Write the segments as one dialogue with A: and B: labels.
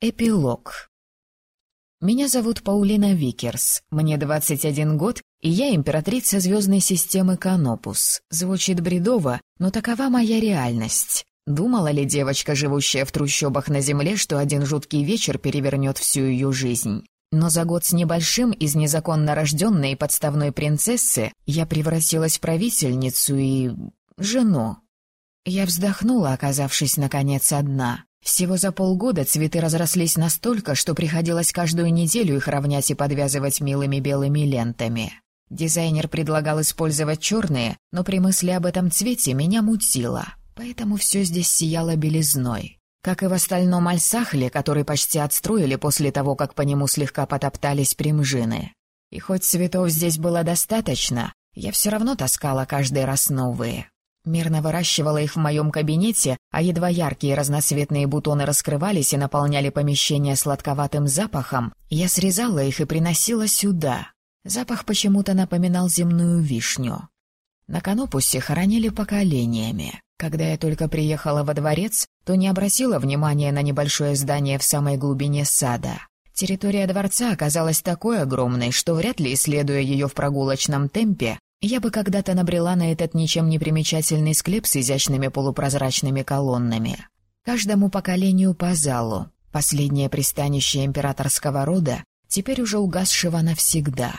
A: Эпилог. Меня зовут Паулина Викерс, мне 21 год, и я императрица звездной системы Канопус. Звучит бредово, но такова моя реальность. Думала ли девочка, живущая в трущобах на земле, что один жуткий вечер перевернет всю ее жизнь? Но за год с небольшим из незаконно рожденной подставной принцессы я превратилась в правительницу и... жену. Я вздохнула, оказавшись, наконец, одна. Всего за полгода цветы разрослись настолько, что приходилось каждую неделю их равнять и подвязывать милыми белыми лентами. Дизайнер предлагал использовать черные, но при мысли об этом цвете меня мутило, поэтому все здесь сияло белизной. Как и в остальном Альсахле, который почти отстроили после того, как по нему слегка потоптались примжины. И хоть цветов здесь было достаточно, я все равно таскала каждый раз новые. Мирно выращивала их в моем кабинете, а едва яркие разноцветные бутоны раскрывались и наполняли помещение сладковатым запахом, я срезала их и приносила сюда. Запах почему-то напоминал земную вишню. На Канопусе хоронили поколениями. Когда я только приехала во дворец, то не обратила внимания на небольшое здание в самой глубине сада. Территория дворца оказалась такой огромной, что вряд ли, исследуя ее в прогулочном темпе, я бы когда-то набрела на этот ничем не примечательный склеп с изящными полупрозрачными колоннами. Каждому поколению по залу. Последнее пристанище императорского рода, теперь уже угасшего навсегда.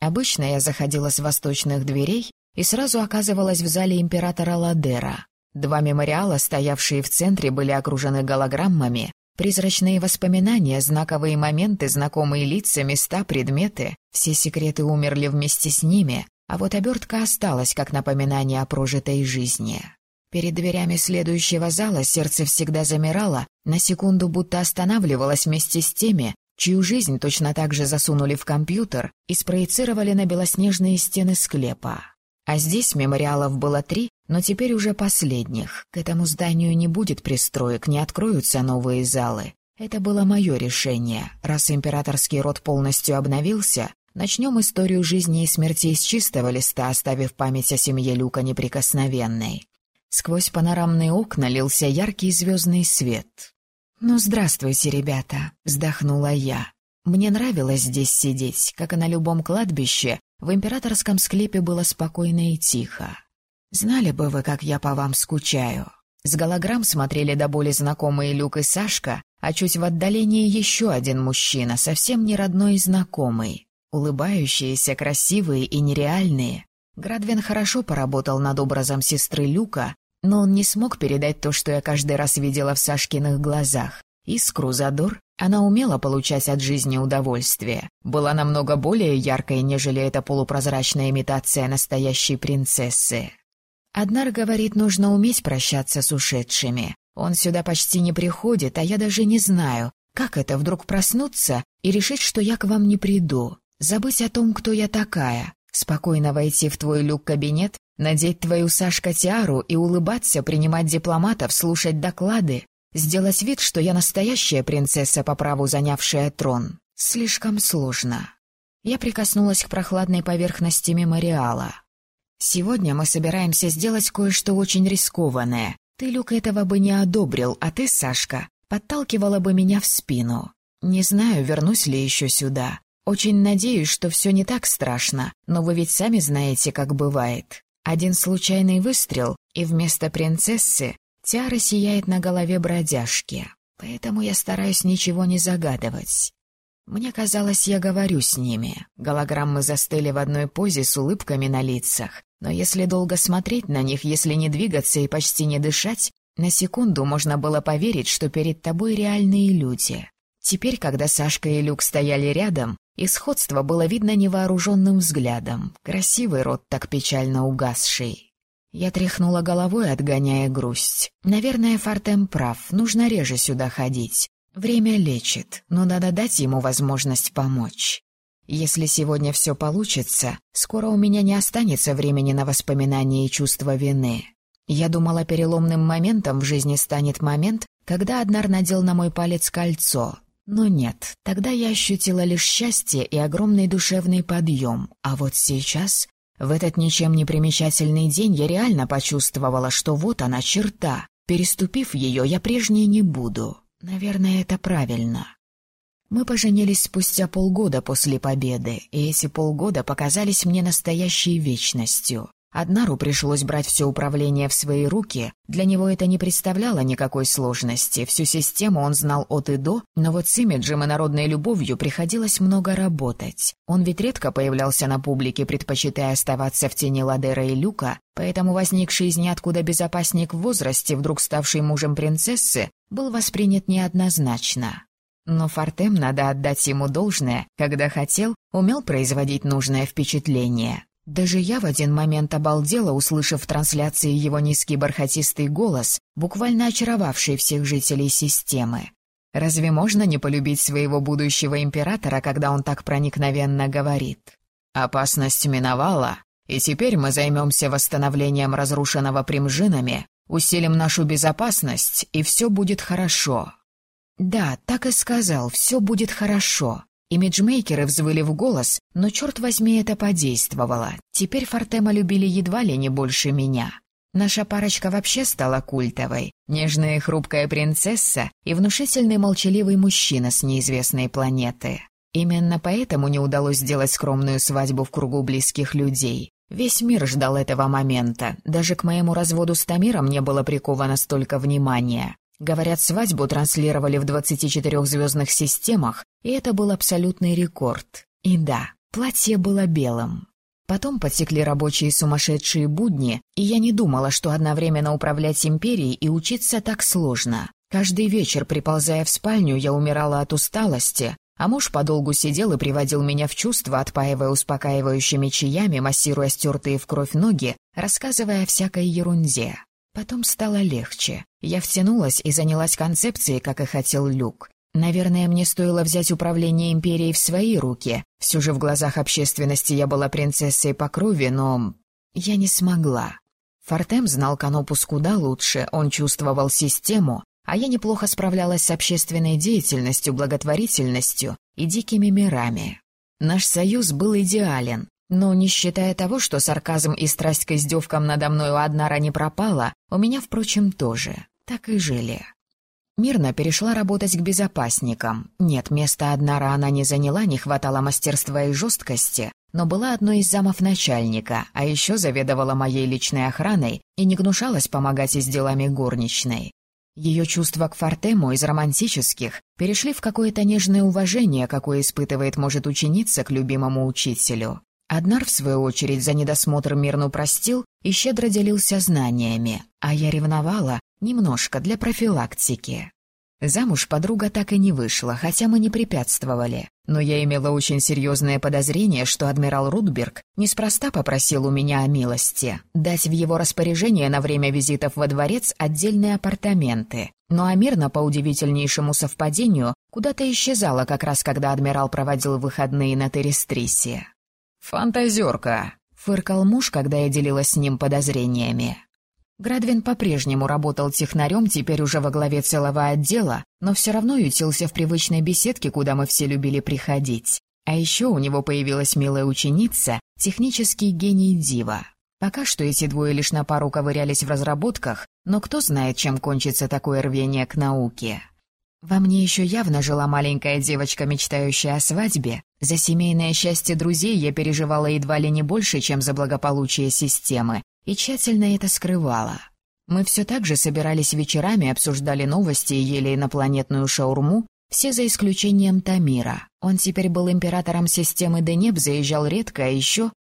A: Обычно я заходила с восточных дверей и сразу оказывалась в зале императора Ладера. Два мемориала, стоявшие в центре, были окружены голограммами, Призрачные воспоминания, знаковые моменты, знакомые лица, места, предметы — все секреты умерли вместе с ними, а вот обертка осталась как напоминание о прожитой жизни. Перед дверями следующего зала сердце всегда замирало, на секунду будто останавливалось вместе с теми, чью жизнь точно так же засунули в компьютер и спроецировали на белоснежные стены склепа. А здесь мемориалов было три, но теперь уже последних. К этому зданию не будет пристроек, не откроются новые залы. Это было мое решение. Раз императорский род полностью обновился, Начнем историю жизни и смерти с чистого листа, оставив память о семье Люка неприкосновенной. Сквозь панорамные окна лился яркий звездный свет. «Ну, здравствуйте, ребята», — вздохнула я. Мне нравилось здесь сидеть, как и на любом кладбище, в императорском склепе было спокойно и тихо. Знали бы вы, как я по вам скучаю. С голограмм смотрели до боли знакомые Люк и Сашка, а чуть в отдалении еще один мужчина, совсем не родной и знакомый. Улыбающиеся, красивые и нереальные. Градвин хорошо поработал над образом сестры Люка, но он не смог передать то, что я каждый раз видела в Сашкиных глазах. Искру, задор, она умела получать от жизни удовольствие. Была намного более яркой, нежели эта полупрозрачная имитация настоящей принцессы. Аднар говорит, нужно уметь прощаться с ушедшими. Он сюда почти не приходит, а я даже не знаю, как это вдруг проснуться и решить, что я к вам не приду. Забыть о том, кто я такая, спокойно войти в твой люк-кабинет, надеть твою Сашка-тиару и улыбаться, принимать дипломатов, слушать доклады, сделать вид, что я настоящая принцесса по праву занявшая трон. Слишком сложно. Я прикоснулась к прохладной поверхности мемориала. «Сегодня мы собираемся сделать кое-что очень рискованное. Ты, Люк, этого бы не одобрил, а ты, Сашка, подталкивала бы меня в спину. Не знаю, вернусь ли еще сюда. Очень надеюсь, что все не так страшно, но вы ведь сами знаете, как бывает. Один случайный выстрел, и вместо принцессы тиара сияет на голове бродяжки. Поэтому я стараюсь ничего не загадывать. Мне казалось, я говорю с ними. Голограммы застыли в одной позе с улыбками на лицах. Но если долго смотреть на них, если не двигаться и почти не дышать, на секунду можно было поверить, что перед тобой реальные люди. Теперь, когда Сашка и Люк стояли рядом, и сходство было видно невооруженным взглядом. Красивый рот, так печально угасший. Я тряхнула головой, отгоняя грусть. Наверное, Фартем прав, нужно реже сюда ходить. Время лечит, но надо дать ему возможность помочь. Если сегодня все получится, скоро у меня не останется времени на воспоминания и чувство вины. Я думала, переломным моментом в жизни станет момент, когда Аднар надел на мой палец кольцо, но нет, тогда я ощутила лишь счастье и огромный душевный подъем, а вот сейчас, в этот ничем не примечательный день, я реально почувствовала, что вот она черта. Переступив ее, я прежней не буду. Наверное, это правильно. Мы поженились спустя полгода после победы, и эти полгода показались мне настоящей вечностью. Аднару пришлось брать все управление в свои руки. Для него это не представляло никакой сложности. Всю систему он знал от и до, но вот с имиджем и народной любовью приходилось много работать. Он ведь редко появлялся на публике, предпочитая оставаться в тени Ладера и Люка, поэтому возникший из ниоткуда безопасник в возрасте, вдруг ставший мужем принцессы, был воспринят неоднозначно. Но Фортем, надо отдать ему должное, когда хотел, умел производить нужное впечатление. Даже я в один момент обалдела, услышав в трансляции его низкий бархатистый голос, буквально очаровавший всех жителей системы. Разве можно не полюбить своего будущего императора, когда он так проникновенно говорит? «Опасность миновала, и теперь мы займемся восстановлением разрушенного примжинами, усилим нашу безопасность, и все будет хорошо». Да, так и сказал, все будет хорошо. Имиджмейкеры взвыли в голос, но, черт возьми, это подействовало. Теперь Фортема любили едва ли не больше меня. Наша парочка вообще стала культовой. Нежная хрупкая принцесса и внушительный молчаливый мужчина с неизвестной планеты. Именно поэтому не удалось сделать скромную свадьбу в кругу близких людей. Весь мир ждал этого момента. Даже к моему разводу с Тамиром не было приковано столько внимания. Говорят, свадьбу транслировали в 24 звездных системах, и это был абсолютный рекорд. И да, платье было белым. Потом подсекли рабочие сумасшедшие будни, и я не думала, что одновременно управлять империей и учиться так сложно. Каждый вечер, приползая в спальню, я умирала от усталости, а муж подолгу сидел и приводил меня в чувство, отпаивая успокаивающими чаями, массируя стертые в кровь ноги, рассказывая о всякой ерунде. Потом стало легче. Я втянулась и занялась концепцией, как и хотел Люк. Наверное, мне стоило взять управление империей в свои руки. Все же в глазах общественности я была принцессой по крови, но... Я не смогла. Фортем знал Канопус куда лучше, он чувствовал систему, а я неплохо справлялась с общественной деятельностью, благотворительностью и дикими мирами. Наш союз был идеален, но не считая того, что сарказм и страсть к издевкам надо мной у Аднара не пропала, у меня, впрочем, тоже. Так и жили. Мирно перешла работать к безопасникам. Нет, места Аднара она не заняла, не хватало мастерства и жесткости, но была одной из замов начальника, а еще заведовала моей личной охраной и не гнушалась помогать и с делами горничной. Ее чувства к Фортему из романтических перешли в какое-то нежное уважение, какое испытывает, может, ученица к любимому учителю. Аднар, в свою очередь, за недосмотр мирну простил и щедро делился знаниями, а я ревновала немножко для профилактики. Замуж подруга так и не вышла, хотя мы не препятствовали. Но я имела очень серьезное подозрение, что адмирал Рудберг неспроста попросил у меня о милости, дать в его распоряжение на время визитов во дворец отдельные апартаменты. Но Амирна, по удивительнейшему совпадению, куда-то исчезала как раз когда адмирал проводил выходные на Терестрисе. «Фантазерка!» — фыркал муж, когда я делилась с ним подозрениями. Градвин по-прежнему работал технарем, теперь уже во главе целого отдела, но все равно ютился в привычной беседке, куда мы все любили приходить. А еще у него появилась милая ученица, технический гений Дива. Пока что эти двое лишь на пару ковырялись в разработках, но кто знает, чем кончится такое рвение к науке. Во мне еще явно жила маленькая девочка, мечтающая о свадьбе. За семейное счастье друзей я переживала едва ли не больше, чем за благополучие системы, и тщательно это скрывала. Мы все так же собирались вечерами, обсуждали новости и ели инопланетную шаурму, все за исключением Тамира. Он теперь был императором системы Денеб, заезжал редко, а еще...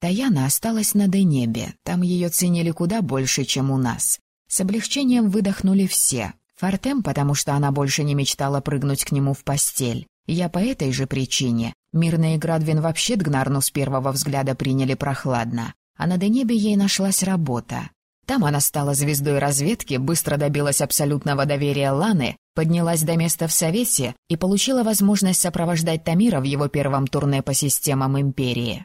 A: Таяна осталась на Денебе, там ее ценили куда больше, чем у нас. С облегчением выдохнули все, Фортем, потому что она больше не мечтала прыгнуть к нему в постель. Я по этой же причине. Мирная Градвин вообще Дгнарну с первого взгляда приняли прохладно. А на Денебе ей нашлась работа. Там она стала звездой разведки, быстро добилась абсолютного доверия Ланы, поднялась до места в Совете и получила возможность сопровождать Тамира в его первом турне по системам Империи.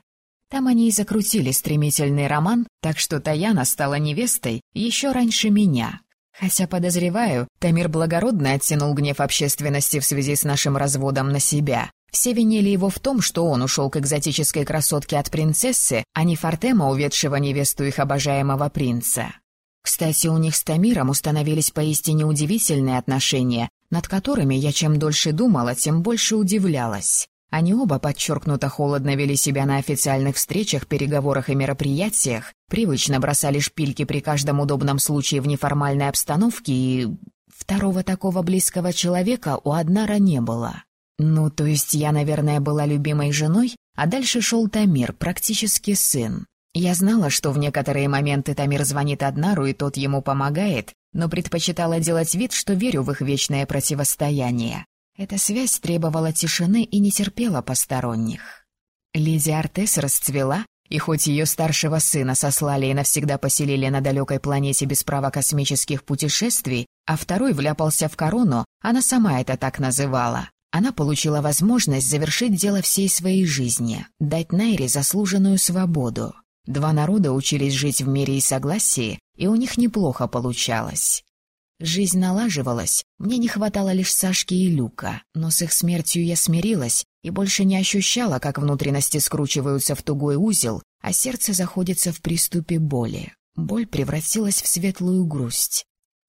A: Там они и закрутили стремительный роман, так что Таяна стала невестой еще раньше меня. Хотя, подозреваю, Тамир благородно оттянул гнев общественности в связи с нашим разводом на себя. Все винили его в том, что он ушел к экзотической красотке от принцессы, а не Фортема, уведшего невесту их обожаемого принца. Кстати, у них с Тамиром установились поистине удивительные отношения, над которыми я чем дольше думала, тем больше удивлялась. Они оба подчеркнуто холодно вели себя на официальных встречах, переговорах и мероприятиях, привычно бросали шпильки при каждом удобном случае в неформальной обстановке и... Второго такого близкого человека у Аднара не было. Ну, то есть я, наверное, была любимой женой, а дальше шел Тамир, практически сын. Я знала, что в некоторые моменты Тамир звонит Аднару, и тот ему помогает, но предпочитала делать вид, что верю в их вечное противостояние. Эта связь требовала тишины и не терпела посторонних. Леди Артес расцвела, и хоть ее старшего сына сослали и навсегда поселили на далекой планете без права космических путешествий, а второй вляпался в корону, она сама это так называла. Она получила возможность завершить дело всей своей жизни, дать Найре заслуженную свободу. Два народа учились жить в мире и согласии, и у них неплохо получалось. Жизнь налаживалась, мне не хватало лишь Сашки и Люка, но с их смертью я смирилась и больше не ощущала, как внутренности скручиваются в тугой узел, а сердце заходится в приступе боли. Боль превратилась в светлую грусть.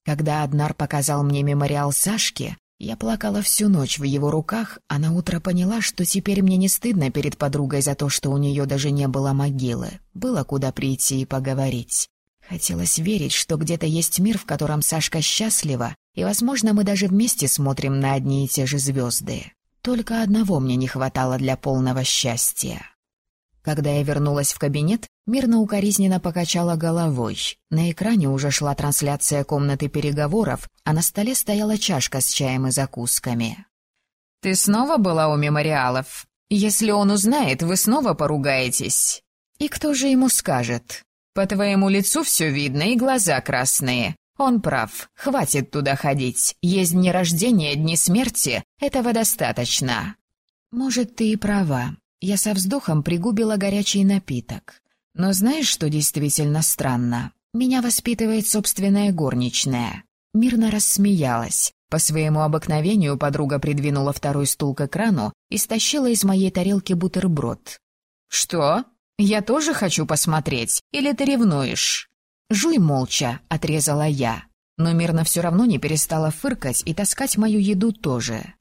A: Когда Аднар показал мне мемориал Сашки, я плакала всю ночь в его руках, а на утро поняла, что теперь мне не стыдно перед подругой за то, что у нее даже не было могилы. Было куда прийти и поговорить. Хотелось верить, что где-то есть мир, в котором Сашка счастлива, и, возможно, мы даже вместе смотрим на одни и те же звезды. Только одного мне не хватало для полного счастья. Когда я вернулась в кабинет, мирно укоризненно покачала головой. На экране уже шла трансляция комнаты переговоров, а на столе стояла чашка с чаем и закусками. «Ты снова была у мемориалов? Если он узнает, вы снова поругаетесь. И кто же ему скажет? По твоему лицу все видно и глаза красные. Он прав, хватит туда ходить. Есть дни рождения, дни смерти, этого достаточно. Может, ты и права. Я со вздохом пригубила горячий напиток. Но знаешь, что действительно странно? Меня воспитывает собственная горничная. Мирно рассмеялась. По своему обыкновению подруга придвинула второй стул к экрану и стащила из моей тарелки бутерброд. «Что?» «Я тоже хочу посмотреть, или ты ревнуешь?» «Жуй молча», — отрезала я. Но мирно все равно не перестала фыркать и таскать мою еду тоже.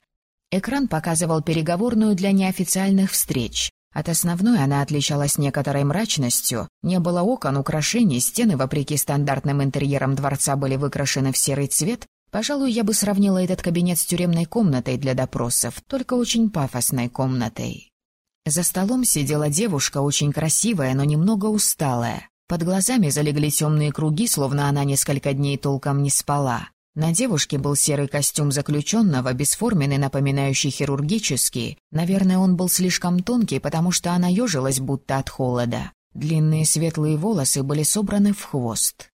A: Экран показывал переговорную для неофициальных встреч. От основной она отличалась некоторой мрачностью, не было окон, украшений, стены, вопреки стандартным интерьерам дворца, были выкрашены в серый цвет. Пожалуй, я бы сравнила этот кабинет с тюремной комнатой для допросов, только очень пафосной комнатой. За столом сидела девушка, очень красивая, но немного усталая. Под глазами залегли темные круги, словно она несколько дней толком не спала. На девушке был серый костюм заключенного, бесформенный, напоминающий хирургический. Наверное, он был слишком тонкий, потому что она ежилась будто от холода. Длинные светлые волосы были собраны в хвост.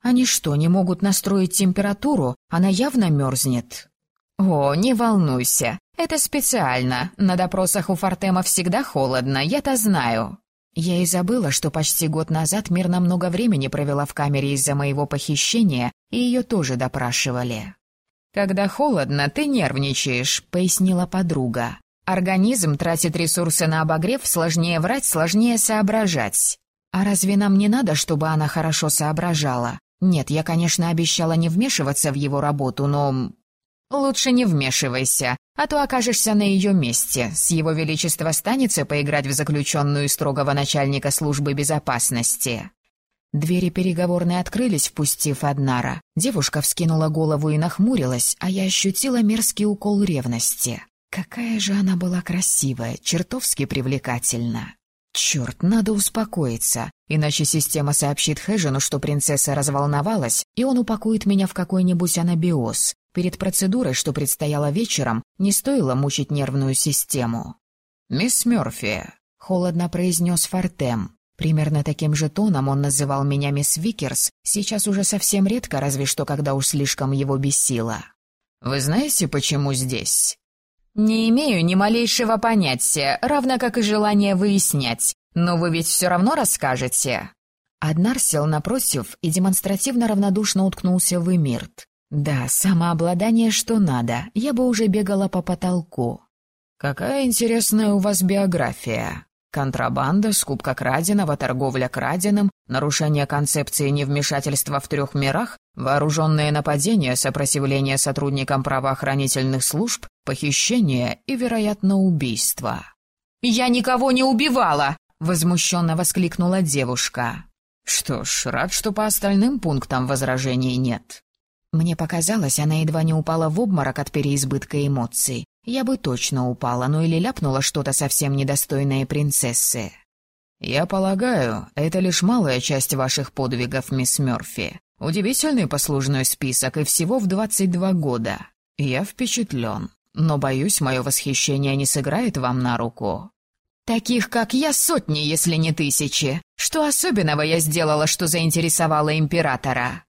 A: «Они что, не могут настроить температуру? Она явно мерзнет». «О, не волнуйся. «Это специально. На допросах у Фортема всегда холодно, я-то знаю». Я и забыла, что почти год назад мирно много времени провела в камере из-за моего похищения, и ее тоже допрашивали. «Когда холодно, ты нервничаешь», — пояснила подруга. «Организм тратит ресурсы на обогрев, сложнее врать, сложнее соображать». «А разве нам не надо, чтобы она хорошо соображала?» «Нет, я, конечно, обещала не вмешиваться в его работу, но «Лучше не вмешивайся, а то окажешься на ее месте. С его величества станется поиграть в заключенную строгого начальника службы безопасности». Двери переговорной открылись, впустив Аднара. Девушка вскинула голову и нахмурилась, а я ощутила мерзкий укол ревности. Какая же она была красивая, чертовски привлекательна. Черт, надо успокоиться, иначе система сообщит Хэжину, что принцесса разволновалась, и он упакует меня в какой-нибудь анабиоз. Перед процедурой, что предстояло вечером, не стоило мучить нервную систему. «Мисс Мёрфи», — холодно произнес Фортем. Примерно таким же тоном он называл меня мисс Викерс, сейчас уже совсем редко, разве что когда уж слишком его бесило. «Вы знаете, почему здесь?» «Не имею ни малейшего понятия, равно как и желания выяснять. Но вы ведь все равно расскажете». Аднар сел напротив и демонстративно равнодушно уткнулся в Эмирт. Да, самообладание что надо, я бы уже бегала по потолку. Какая интересная у вас биография. Контрабанда, скупка краденого, торговля краденым, нарушение концепции невмешательства в трех мирах, вооруженные нападения, сопротивление сотрудникам правоохранительных служб, похищение и, вероятно, убийство. «Я никого не убивала!» — возмущенно воскликнула девушка. «Что ж, рад, что по остальным пунктам возражений нет». Мне показалось, она едва не упала в обморок от переизбытка эмоций. Я бы точно упала, ну или ляпнула что-то совсем недостойное принцессы. «Я полагаю, это лишь малая часть ваших подвигов, мисс Мёрфи. Удивительный послужной список и всего в 22 года. Я впечатлен, но, боюсь, мое восхищение не сыграет вам на руку». «Таких, как я, сотни, если не тысячи. Что особенного я сделала, что заинтересовала императора?»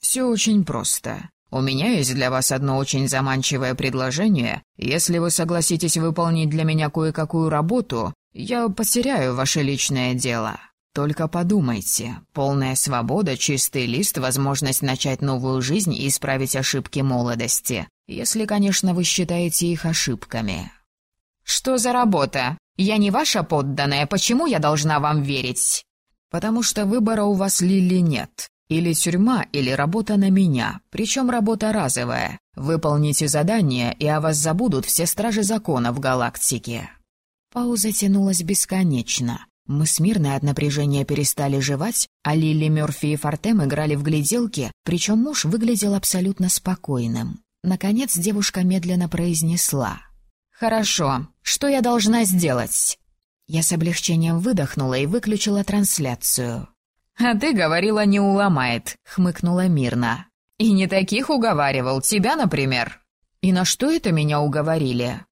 A: «Все очень просто. У меня есть для вас одно очень заманчивое предложение. Если вы согласитесь выполнить для меня кое-какую работу, я потеряю ваше личное дело. Только подумайте. Полная свобода, чистый лист, возможность начать новую жизнь и исправить ошибки молодости. Если, конечно, вы считаете их ошибками. Что за работа? Я не ваша подданная, почему я должна вам верить? Потому что выбора у вас, Лили, нет. Или тюрьма, или работа на меня, причем работа разовая. Выполните задание, и о вас забудут все стражи закона в галактике». Пауза тянулась бесконечно. Мы с Мирной от напряжения перестали жевать, а Лили, Мёрфи и Фортем играли в гляделки, причем муж выглядел абсолютно спокойным. Наконец девушка медленно произнесла. «Хорошо. Что я должна сделать?» Я с облегчением выдохнула и выключила трансляцию. «А ты говорила, не уломает», — хмыкнула мирно. «И не таких уговаривал, тебя, например». «И на что это меня уговорили?»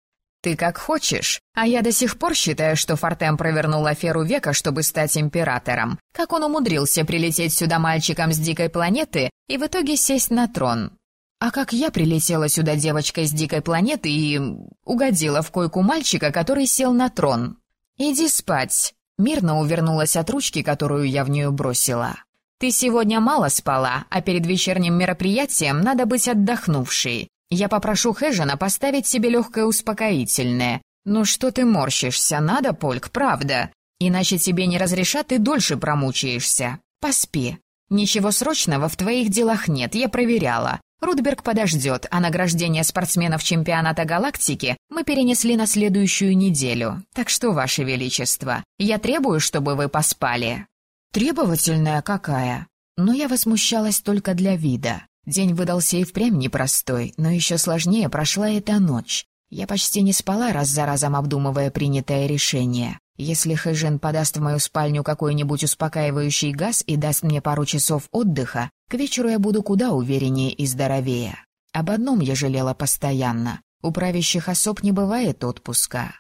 A: «Ты как хочешь, а я до сих пор считаю, что Фортем провернул аферу века, чтобы стать императором. Как он умудрился прилететь сюда мальчиком с дикой планеты и в итоге сесть на трон. А как я прилетела сюда девочкой с дикой планеты и... угодила в койку мальчика, который сел на трон. Иди спать. Мирно увернулась от ручки, которую я в нее бросила. «Ты сегодня мало спала, а перед вечерним мероприятием надо быть отдохнувшей. Я попрошу Хэжена поставить себе легкое успокоительное. Ну что ты морщишься, надо, Польк, правда. Иначе тебе не разрешат и дольше промучаешься. Поспи. Ничего срочного в твоих делах нет, я проверяла. Рудберг подождет, а награждение спортсменов чемпионата галактики мы перенесли на следующую неделю. Так что, Ваше Величество, я требую, чтобы вы поспали». «Требовательная какая?» Но я возмущалась только для вида. День выдался и впрямь непростой, но еще сложнее прошла эта ночь. Я почти не спала, раз за разом обдумывая принятое решение. Если Хэжен подаст в мою спальню какой-нибудь успокаивающий газ и даст мне пару часов отдыха, к вечеру я буду куда увереннее и здоровее. Об одном я жалела постоянно. У правящих особ не бывает отпуска.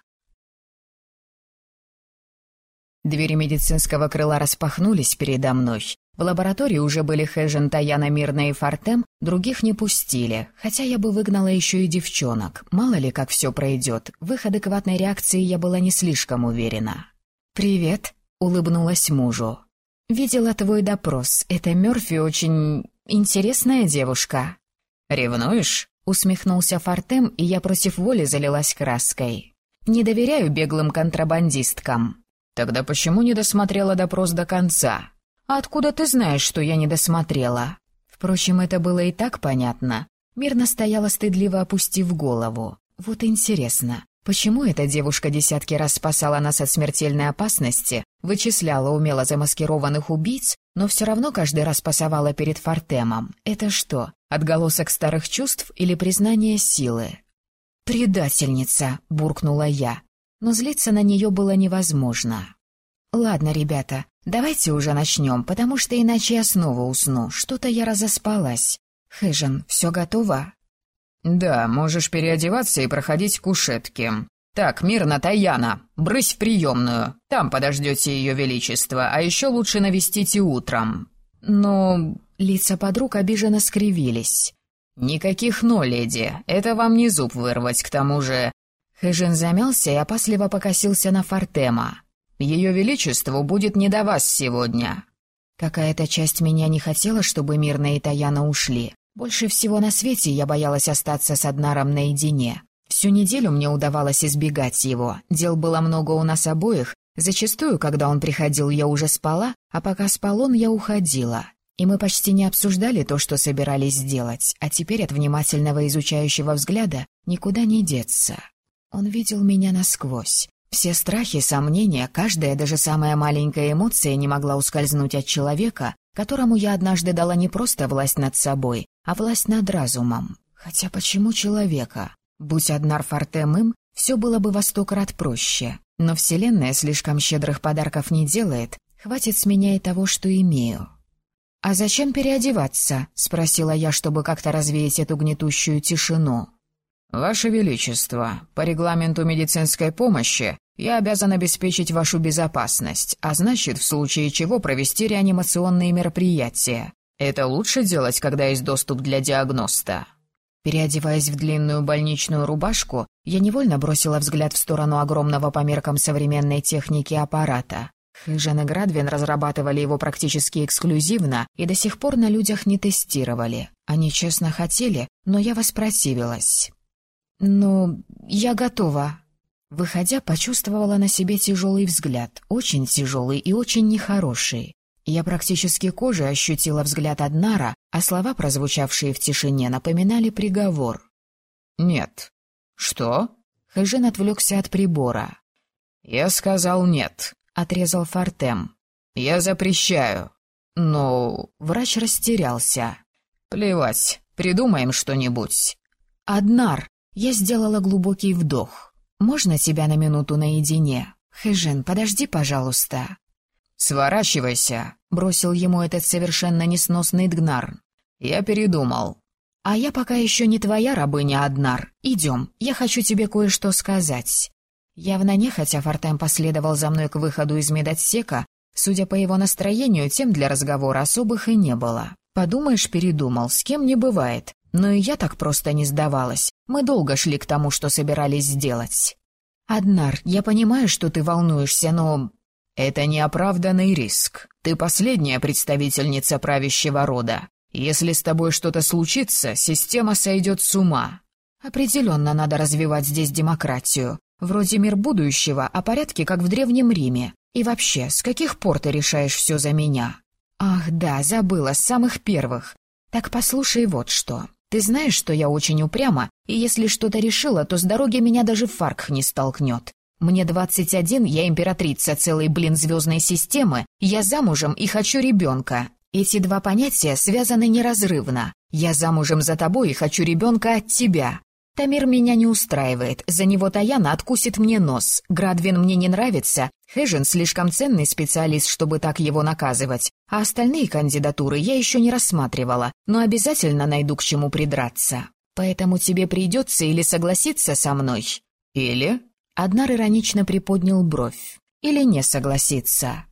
A: Двери медицинского крыла распахнулись передо мной. В лаборатории уже были Хэжен, Таяна, Мирна и Фортем, других не пустили, хотя я бы выгнала еще и девчонок. Мало ли, как все пройдет. В их адекватной реакции я была не слишком уверена. «Привет», — улыбнулась мужу. «Видела твой допрос. Это Мёрфи очень... интересная девушка». «Ревнуешь?» — усмехнулся Фортем, и я против воли залилась краской. «Не доверяю беглым контрабандисткам». «Тогда почему не досмотрела допрос до конца?» «А откуда ты знаешь, что я не досмотрела?» Впрочем, это было и так понятно. Мирно стояла стыдливо опустив голову. Вот интересно, почему эта девушка десятки раз спасала нас от смертельной опасности, вычисляла умело замаскированных убийц, но все равно каждый раз пасовала перед Фортемом? Это что, отголосок старых чувств или признание силы? «Предательница!» — буркнула я. Но злиться на нее было невозможно. «Ладно, ребята, давайте уже начнем, потому что иначе я снова усну. Что-то я разоспалась. Хэжен, все готово?»
B: «Да, можешь переодеваться и проходить к кушетке. Так, мирно, Таяна, брысь в приемную. Там подождете ее величество, а еще лучше навестите утром».
A: Но лица подруг обиженно скривились.
B: «Никаких «но», леди. Это вам не зуб вырвать, к тому же...»
A: Хэжен замялся и опасливо покосился на Фортема.
B: Ее Величеству будет не до вас сегодня».
A: Какая-то часть меня не хотела, чтобы Мирна и Таяна ушли. Больше всего на свете я боялась остаться с Аднаром наедине. Всю неделю мне удавалось избегать его. Дел было много у нас обоих, Зачастую, когда он приходил, я уже спала, а пока спал он, я уходила. И мы почти не обсуждали то, что собирались сделать, а теперь от внимательного изучающего взгляда никуда не деться. Он видел меня насквозь. Все страхи, сомнения, каждая, даже самая маленькая эмоция не могла ускользнуть от человека, которому я однажды дала не просто власть над собой, а власть над разумом. Хотя почему человека? Будь Аднар Фортем им, все было бы во сто крат проще. Но Вселенная слишком щедрых подарков не делает, хватит с меня и того, что имею. «А зачем переодеваться?» — спросила я, чтобы как-то развеять эту гнетущую тишину.
B: «Ваше Величество, по регламенту медицинской помощи я обязан обеспечить вашу безопасность, а значит, в случае чего провести реанимационные мероприятия. Это лучше делать, когда есть доступ для диагноста».
A: Переодеваясь в длинную больничную рубашку, я невольно бросила взгляд в сторону огромного по меркам современной техники аппарата. Хижан и Градвин разрабатывали его практически эксклюзивно и до сих пор на людях не тестировали. Они честно хотели, но я воспротивилась. «Ну, я готова». Выходя, почувствовала на себе тяжелый взгляд, очень тяжелый и очень нехороший. Я практически кожей ощутила взгляд Аднара, а слова, прозвучавшие в тишине, напоминали приговор.
B: «Нет». «Что?»
A: Хэжин отвлекся от прибора.
B: «Я сказал нет»,
A: отрезал Фортем.
B: «Я запрещаю».
A: «Ну...» Врач растерялся.
B: «Плевать, придумаем что-нибудь».
A: «Аднар!» Я сделала глубокий вдох. «Можно тебя на минуту наедине? Хэжин, подожди, пожалуйста».
B: «Сворачивайся», —
A: бросил ему этот совершенно несносный Дгнар.
B: «Я передумал».
A: «А я пока еще не твоя рабыня, Аднар. Идем, я хочу тебе кое-что сказать». Явно нехотя Фортем последовал за мной к выходу из медотсека. Судя по его настроению, тем для разговора особых и не было. Подумаешь, передумал, с кем не бывает. Но и я так просто не сдавалась. Мы долго шли к тому, что собирались сделать. «Аднар, я понимаю, что ты волнуешься, но...»
B: «Это неоправданный риск. Ты последняя представительница правящего рода. Если с тобой что-то случится, система сойдет с ума».
A: «Определенно надо развивать здесь демократию. Вроде мир будущего, а порядки, как в Древнем Риме. И вообще, с каких пор ты решаешь все за меня? Ах, да, забыла, с самых первых. Так послушай вот что. Ты знаешь, что я очень упряма, и если что-то решила, то с дороги меня даже фарк не столкнет. Мне двадцать один, я императрица целой, блин, звездной системы, я замужем и хочу ребенка. Эти два понятия связаны неразрывно. Я замужем за тобой и хочу ребенка от тебя. Тамир меня не устраивает, за него Таяна откусит мне нос. Градвин мне не нравится, Хэжен слишком ценный специалист, чтобы так его наказывать. А остальные кандидатуры я еще не рассматривала, но обязательно найду к чему придраться. Поэтому тебе придется или согласиться со мной,
B: или...»
A: Аднар иронично приподнял бровь. «Или не согласиться».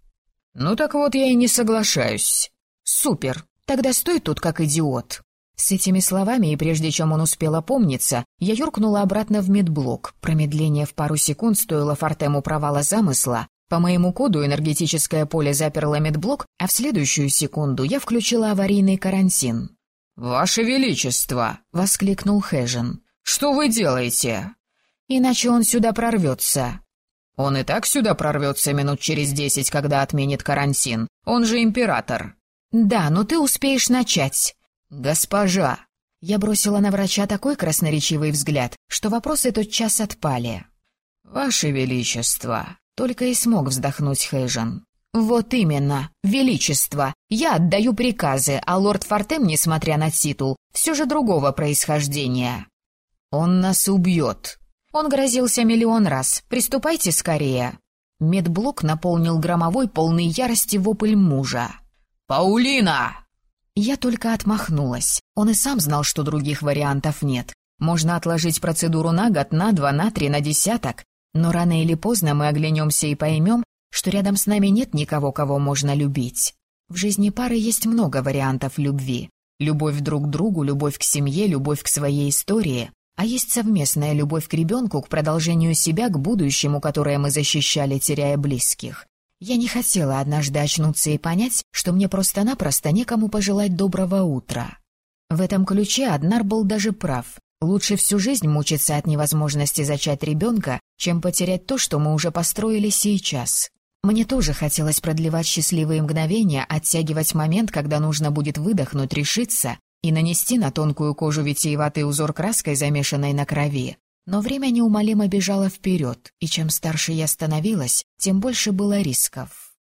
B: «Ну так вот я и не соглашаюсь».
A: «Супер. Тогда стой тут как идиот». С этими словами, и прежде чем он успел опомниться, я юркнула обратно в медблок. Промедление в пару секунд стоило Фортему провала замысла. По моему коду энергетическое поле заперло медблок, а в следующую секунду я включила аварийный карантин.
B: «Ваше Величество!» — воскликнул Хэжен. «Что вы делаете?»
A: «Иначе он сюда прорвется».
B: «Он и так сюда прорвется минут через десять, когда отменит карантин. Он же император».
A: «Да, но ты успеешь начать».
B: «Госпожа!»
A: Я бросила на врача такой красноречивый взгляд, что вопросы тотчас отпали.
B: «Ваше Величество!» — только и смог вздохнуть Хейжен.
A: «Вот именно, Величество! Я отдаю приказы, а лорд Фортем, несмотря на титул, все же другого происхождения».
B: «Он нас убьет!»
A: Он грозился миллион раз. «Приступайте скорее!» Медблок наполнил громовой полный ярости вопль мужа.
B: «Паулина!»
A: Я только отмахнулась. Он и сам знал, что других вариантов нет. Можно отложить процедуру на год, на два, на три, на десяток. Но рано или поздно мы оглянемся и поймем, что рядом с нами нет никого, кого можно любить. В жизни пары есть много вариантов любви. Любовь друг к другу, любовь к семье, любовь к своей истории. А есть совместная любовь к ребенку, к продолжению себя, к будущему, которое мы защищали, теряя близких. Я не хотела однажды очнуться и понять, что мне просто-напросто некому пожелать доброго утра. В этом ключе Аднар был даже прав. Лучше всю жизнь мучиться от невозможности зачать ребенка, чем потерять то, что мы уже построили сейчас. Мне тоже хотелось продлевать счастливые мгновения, оттягивать момент, когда нужно будет выдохнуть, решиться и нанести на тонкую кожу витиеватый узор краской, замешанной на крови. Но время неумолимо бежало вперед, и чем старше я становилась, тем больше было рисков.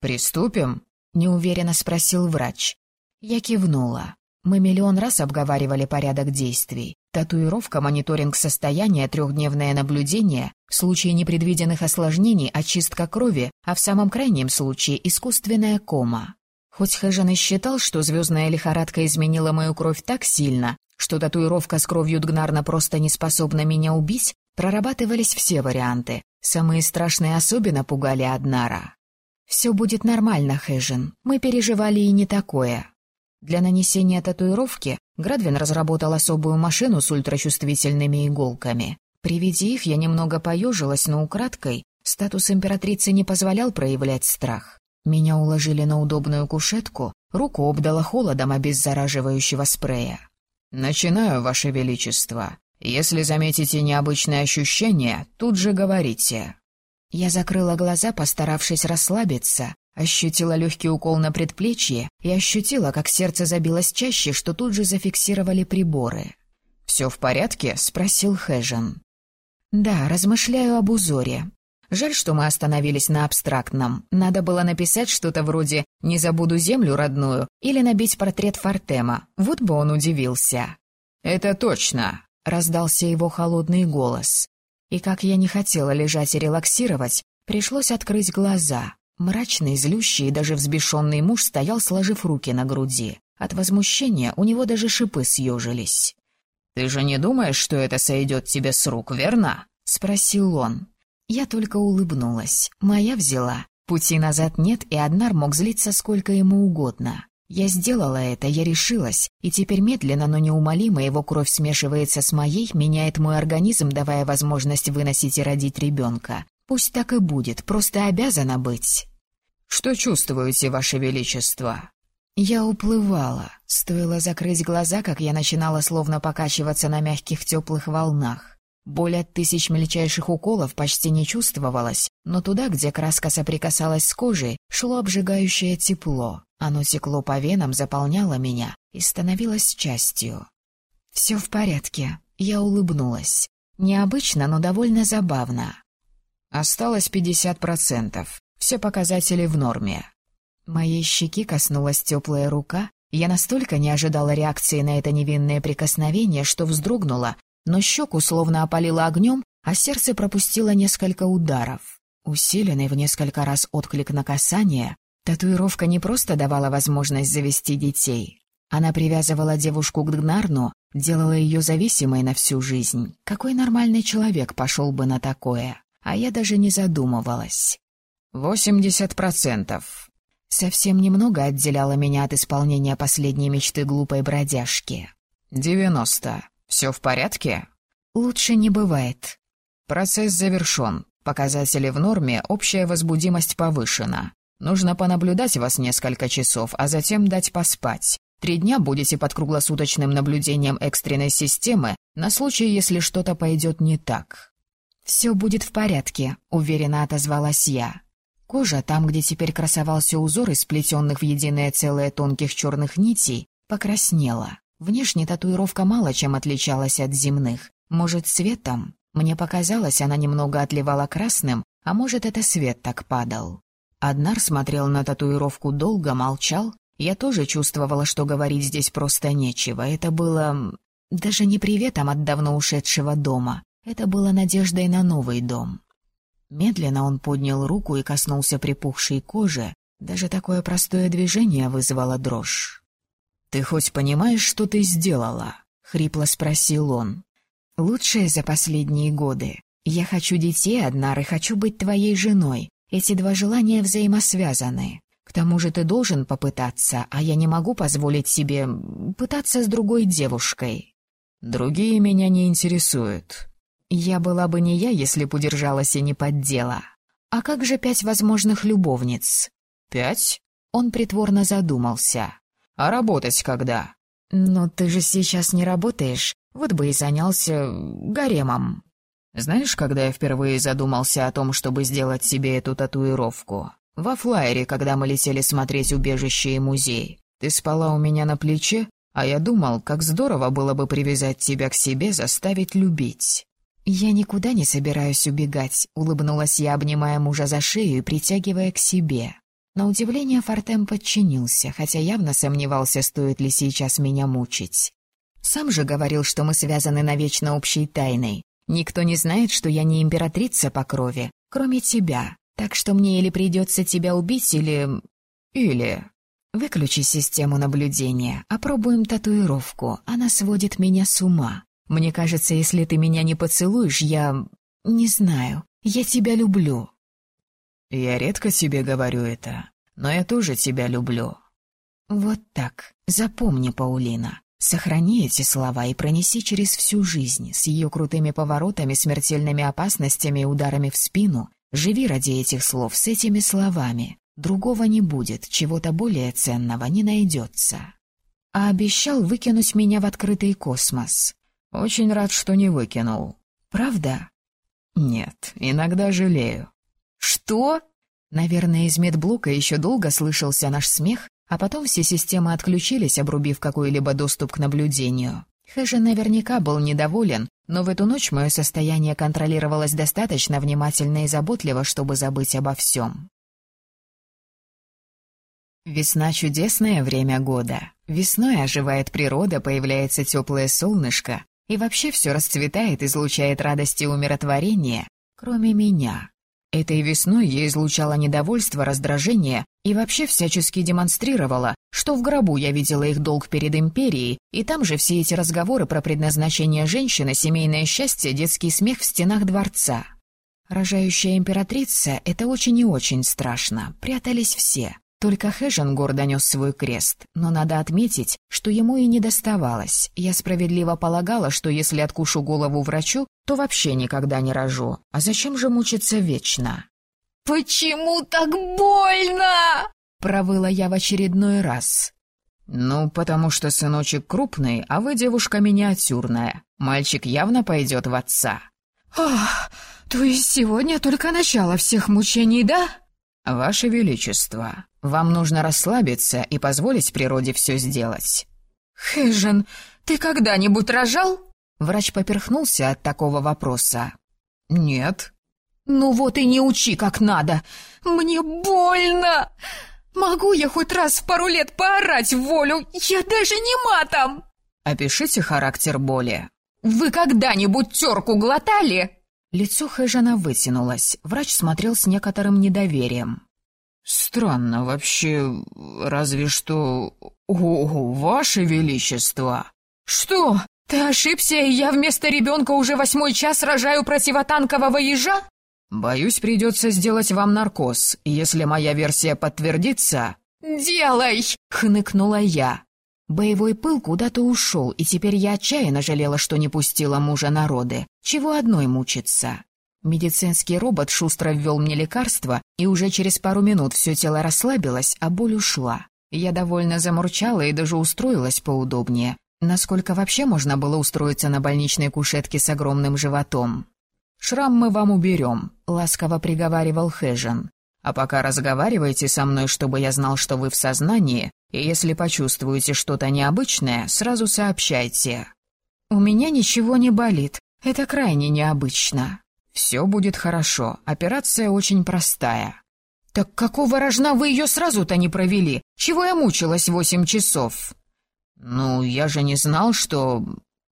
B: «Приступим?»
A: — неуверенно спросил врач. Я кивнула. Мы миллион раз обговаривали порядок действий. Татуировка, мониторинг состояния, трехдневное наблюдение, в случае непредвиденных осложнений, очистка крови, а в самом крайнем случае искусственная кома. Хоть Хэжен и считал, что звездная лихорадка изменила мою кровь так сильно, что татуировка с кровью Дгнарна просто не способна меня убить, прорабатывались все варианты. Самые страшные особенно пугали Аднара. «Все будет нормально, Хэжен. Мы переживали и не такое». Для нанесения татуировки Градвин разработал особую машину с ультрачувствительными иголками. При виде их я немного поежилась, но украдкой статус императрицы не позволял проявлять страх. Меня уложили на удобную кушетку, руку обдала холодом обеззараживающего спрея.
B: «Начинаю, Ваше Величество. Если заметите необычные ощущения, тут же говорите».
A: Я закрыла глаза, постаравшись расслабиться, ощутила легкий укол на предплечье и ощутила, как сердце забилось чаще, что тут же зафиксировали приборы.
B: «Все в порядке?» — спросил Хэжен.
A: «Да, размышляю об узоре. Жаль, что мы остановились на абстрактном. Надо было написать что-то вроде «Не забуду землю родную» или набить портрет Фортема. Вот бы он удивился.
B: «Это точно», —
A: раздался его холодный голос. И как я не хотела лежать и релаксировать, пришлось открыть глаза. Мрачный, злющий и даже взбешенный муж стоял, сложив руки на груди. От возмущения у него даже шипы съежились.
B: «Ты же не думаешь, что это сойдет тебе с рук, верно?»
A: — спросил он. Я только улыбнулась. Моя взяла. Пути назад нет, и Аднар мог злиться сколько ему угодно. Я сделала это, я решилась, и теперь медленно, но неумолимо его кровь смешивается с моей, меняет мой организм, давая возможность выносить и родить ребенка. Пусть так и будет, просто обязана быть.
B: «Что чувствуете, Ваше Величество?»
A: Я уплывала. Стоило закрыть глаза, как я начинала словно покачиваться на мягких теплых волнах. Боль от тысяч мельчайших уколов почти не чувствовалась, но туда, где краска соприкасалась с кожей, шло обжигающее тепло. Оно текло по венам, заполняло меня и становилось частью. «Все в порядке», — я улыбнулась. Необычно, но довольно забавно.
B: Осталось пятьдесят процентов. Все показатели в норме.
A: Моей щеки коснулась теплая рука. Я настолько не ожидала реакции на это невинное прикосновение, что вздрогнула но щеку словно опалило огнем, а сердце пропустило несколько ударов. Усиленный в несколько раз отклик на касание, татуировка не просто давала возможность завести детей. Она привязывала девушку к Дгнарну, делала ее зависимой на всю жизнь. Какой нормальный человек пошел бы на такое? А я даже не задумывалась.
B: «Восемьдесят процентов».
A: Совсем немного отделяло меня от исполнения последней мечты глупой бродяжки.
B: «Девяносто». Все в порядке?
A: Лучше не бывает.
B: Процесс завершен. Показатели в норме, общая возбудимость повышена. Нужно понаблюдать вас несколько часов, а затем дать поспать. Три дня будете под круглосуточным наблюдением экстренной системы на случай, если что-то пойдет не так.
A: «Все будет в порядке», — уверенно отозвалась я. Кожа, там, где теперь красовался узор из сплетенных в единое целое тонких черных нитей, покраснела. Внешне татуировка мало чем отличалась от земных. Может, цветом? Мне показалось, она немного отливала красным, а может, это свет так падал. Аднар смотрел на татуировку долго, молчал. Я тоже чувствовала, что говорить здесь просто нечего. Это было... даже не приветом от давно ушедшего дома. Это было надеждой на новый дом. Медленно он поднял руку и коснулся припухшей кожи. Даже такое простое движение вызвало дрожь.
B: «Ты хоть понимаешь, что ты сделала?» — хрипло спросил он.
A: «Лучшее за последние годы. Я хочу детей, Однар, и хочу быть твоей женой. Эти два желания взаимосвязаны. К тому же ты должен попытаться, а я не могу позволить себе пытаться с другой девушкой».
B: «Другие меня не интересуют».
A: «Я была бы не я, если б удержалась и не поддела. А как же пять возможных любовниц?»
B: «Пять?»
A: Он притворно задумался.
B: А работать когда?
A: Но ты же сейчас не работаешь, вот бы и занялся гаремом.
B: Знаешь, когда я впервые задумался о том, чтобы сделать себе эту татуировку? Во флайере, когда мы летели смотреть убежище и музей. Ты спала у меня на плече, а я думал, как здорово было бы привязать тебя к себе, заставить любить.
A: «Я никуда не собираюсь убегать», — улыбнулась я, обнимая мужа за шею и притягивая к себе. На удивление Фортем подчинился, хотя явно сомневался, стоит ли сейчас меня мучить. Сам же говорил, что мы связаны навечно общей тайной. Никто не знает, что я не императрица по крови, кроме тебя. Так что мне или придется тебя убить, или... Или... Выключи систему наблюдения, опробуем татуировку. Она сводит меня с ума. Мне кажется, если ты меня не поцелуешь, я... Не знаю. Я тебя люблю.
B: Я редко тебе говорю это, но я тоже тебя люблю.
A: Вот так. Запомни, Паулина. Сохрани эти слова и пронеси через всю жизнь, с ее крутыми поворотами, смертельными опасностями и ударами в спину. Живи ради этих слов, с этими словами. Другого не будет, чего-то более ценного не найдется. А обещал выкинуть меня в открытый космос.
B: Очень рад, что не выкинул.
A: Правда?
B: Нет, иногда жалею.
A: Что? Наверное, из медблока еще долго слышался наш смех, а потом все системы отключились, обрубив какой-либо доступ к наблюдению. Хэжен наверняка был недоволен, но в эту ночь мое состояние контролировалось достаточно внимательно и заботливо, чтобы забыть обо всем. Весна — чудесное время года. Весной оживает природа, появляется теплое солнышко, и вообще все расцветает, излучает радость и умиротворение, кроме меня. Этой весной я излучала недовольство, раздражение и вообще всячески демонстрировала, что в гробу я видела их долг перед империей, и там же все эти разговоры про предназначение женщины, семейное счастье, детский смех в стенах дворца. Рожающая императрица — это очень и очень страшно, прятались все. Только Хэжен гордо нес свой крест, но надо отметить, что ему и не доставалось. Я справедливо полагала, что если откушу голову врачу, то вообще никогда не рожу. А зачем же мучиться вечно?
C: «Почему так больно?»
A: — провыла я в очередной раз.
B: «Ну, потому что сыночек крупный, а вы девушка миниатюрная. Мальчик явно пойдет в отца».
C: «Ах, то есть сегодня только начало всех мучений, да?»
B: «Ваше Величество, вам нужно расслабиться и позволить природе все сделать».
C: «Хэжен, ты когда-нибудь рожал?»
A: Врач поперхнулся от такого вопроса.
B: «Нет».
C: «Ну вот и не учи как надо. Мне больно. Могу я хоть раз в пару лет поорать в волю? Я даже не матом!»
B: «Опишите характер боли».
C: «Вы когда-нибудь терку глотали?»
A: Лицо Хэжана вытянулось. Врач смотрел с некоторым недоверием.
B: «Странно вообще, разве что... О, ваше величество!»
C: «Что? Ты ошибся, и я вместо ребенка уже восьмой час рожаю противотанкового ежа?»
B: «Боюсь, придется сделать вам наркоз. Если моя версия подтвердится...»
C: «Делай!»
A: — хныкнула я. Боевой пыл куда-то ушел, и теперь я отчаянно жалела, что не пустила мужа на роды. Чего одной мучиться? Медицинский робот шустро ввел мне лекарство, и уже через пару минут все тело расслабилось, а боль ушла. Я довольно замурчала и даже устроилась поудобнее. Насколько вообще можно было устроиться на больничной кушетке с огромным животом? «Шрам мы вам уберем», — ласково приговаривал Хэжен. «А пока разговаривайте со мной, чтобы я знал, что вы в сознании, если почувствуете что-то необычное, сразу сообщайте». «У меня ничего не болит. Это крайне необычно». «Все будет хорошо. Операция очень простая». «Так какого рожна вы ее сразу-то не провели? Чего я мучилась восемь часов?» «Ну, я же не знал, что...»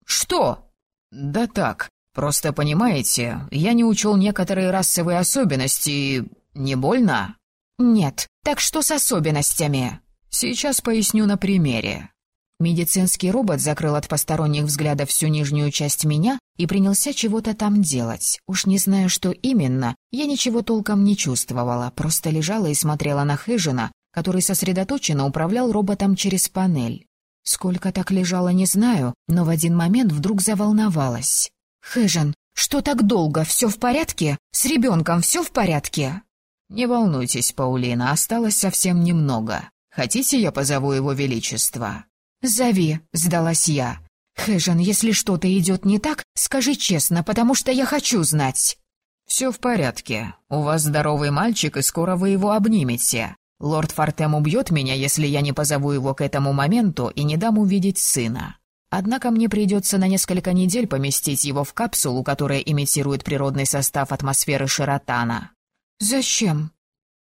A: «Что?» «Да так. Просто, понимаете, я не учел некоторые расовые особенности Не больно?» «Нет. Так что с особенностями?» Сейчас поясню на примере. Медицинский робот закрыл от посторонних взглядов всю нижнюю часть меня и принялся чего-то там делать. Уж не знаю, что именно, я ничего толком не чувствовала, просто лежала и смотрела на Хэжина, который сосредоточенно управлял роботом через панель. Сколько так лежала, не знаю, но в один момент вдруг заволновалась. «Хэжин, что так долго? Все в порядке? С ребенком все в порядке?» «Не волнуйтесь, Паулина, осталось совсем немного. Хотите, я позову его величество?» «Зови», — сдалась я.
C: Хэжен, если что-то идет не так, скажи честно, потому что я хочу знать».
B: «Все в порядке. У вас здоровый мальчик, и скоро вы его обнимете. Лорд Фортем убьет меня, если я не позову его к этому моменту и не дам увидеть сына. Однако мне придется на несколько недель поместить его в капсулу, которая имитирует природный состав атмосферы Широтана».
C: «Зачем?»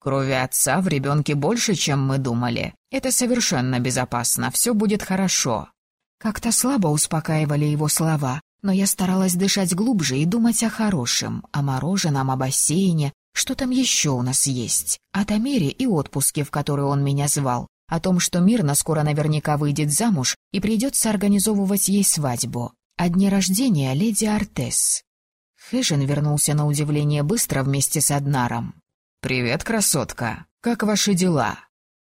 B: «Крови отца в ребенке больше, чем мы думали. Это совершенно безопасно, все будет хорошо».
C: Как-то слабо успокаивали его слова, но я старалась дышать глубже и думать о хорошем, о мороженом, о бассейне, что там еще у нас есть, о Тамере и отпуске, в который он меня звал, о том, что Мирна скоро наверняка выйдет замуж и придется организовывать ей свадьбу, о дне рождения леди Артес. Хэжен вернулся на удивление быстро вместе с Аднаром.
B: «Привет, красотка. Как ваши дела?»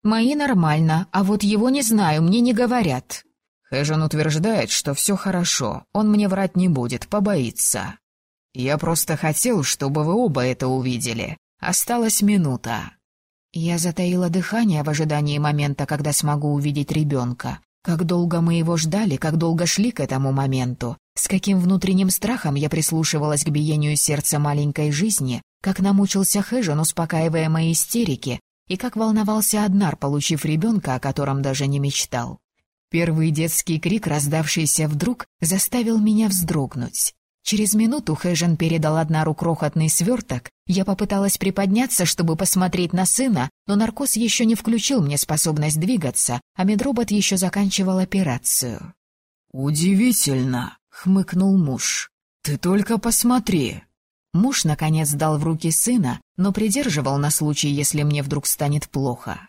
C: «Мои нормально, а вот его не знаю, мне не говорят».
B: Хэжен утверждает, что все хорошо, он мне врать не будет, побоится. Я просто хотел, чтобы вы оба это увидели. Осталась минута.
C: Я затаила дыхание в ожидании момента, когда смогу увидеть ребенка. Как долго мы его ждали, как долго шли к этому моменту. С каким внутренним страхом я прислушивалась к биению сердца маленькой жизни, как намучился Хэжен, успокаивая мои истерики, и как волновался Аднар, получив ребенка, о котором даже не мечтал. Первый детский крик, раздавшийся вдруг, заставил меня вздрогнуть. Через минуту Хэжен передал Аднару крохотный сверток. Я попыталась приподняться, чтобы посмотреть на сына, но наркоз еще не включил мне способность двигаться, а медробот еще заканчивал операцию.
B: «Удивительно!» — хмыкнул муж. «Ты только посмотри!»
C: Муж, наконец, дал в руки сына, но придерживал на случай, если мне вдруг станет плохо.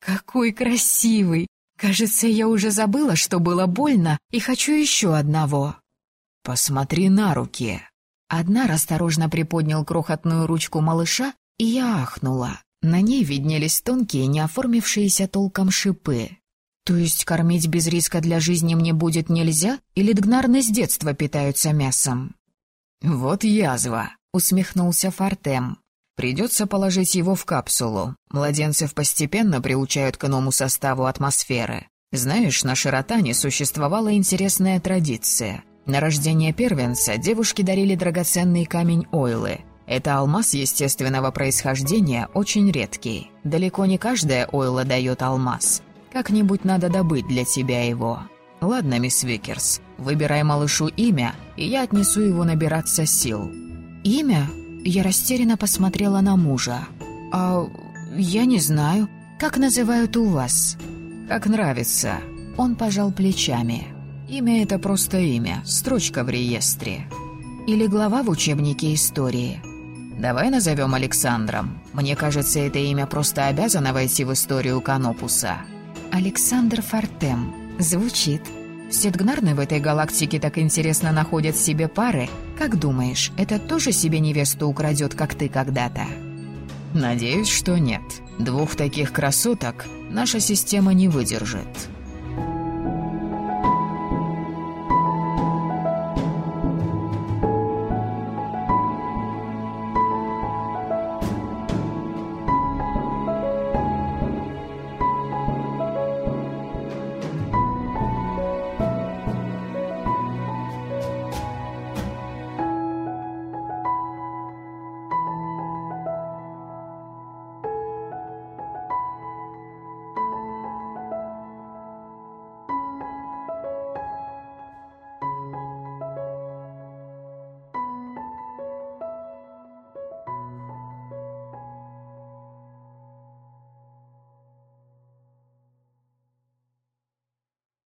C: «Какой красивый! Кажется, я уже забыла, что было больно, и хочу еще одного.
B: Посмотри на руки.
C: Одна осторожно приподнял крохотную ручку малыша, и я ахнула. На ней виднелись тонкие, не оформившиеся толком шипы. То есть кормить без риска для жизни мне будет нельзя, или дгнарны с детства питаются мясом?
B: «Вот язва», — усмехнулся Фортем. Придется положить его в капсулу. Младенцев постепенно приучают к иному составу атмосферы. Знаешь, на Широтане существовала интересная традиция. На рождение первенца девушки дарили драгоценный камень Ойлы. Это алмаз естественного происхождения, очень редкий. Далеко не каждая Ойла дает алмаз. Как-нибудь надо добыть для тебя его. Ладно, мисс Викерс, выбирай малышу имя, и я отнесу его набираться сил.
C: Имя? Я растерянно посмотрела на мужа. «А я не знаю. Как называют у вас?»
B: «Как нравится». Он пожал плечами. «Имя — это просто имя, строчка в реестре».
C: «Или глава в учебнике истории».
B: «Давай назовем Александром. Мне кажется, это имя просто обязано войти в историю Канопуса».
C: «Александр Фортем. Звучит». Все Дгнарны в этой галактике так интересно находят себе пары. Как думаешь, этот тоже себе невесту украдет, как ты когда-то?»
B: «Надеюсь, что нет. Двух таких красоток наша система не выдержит».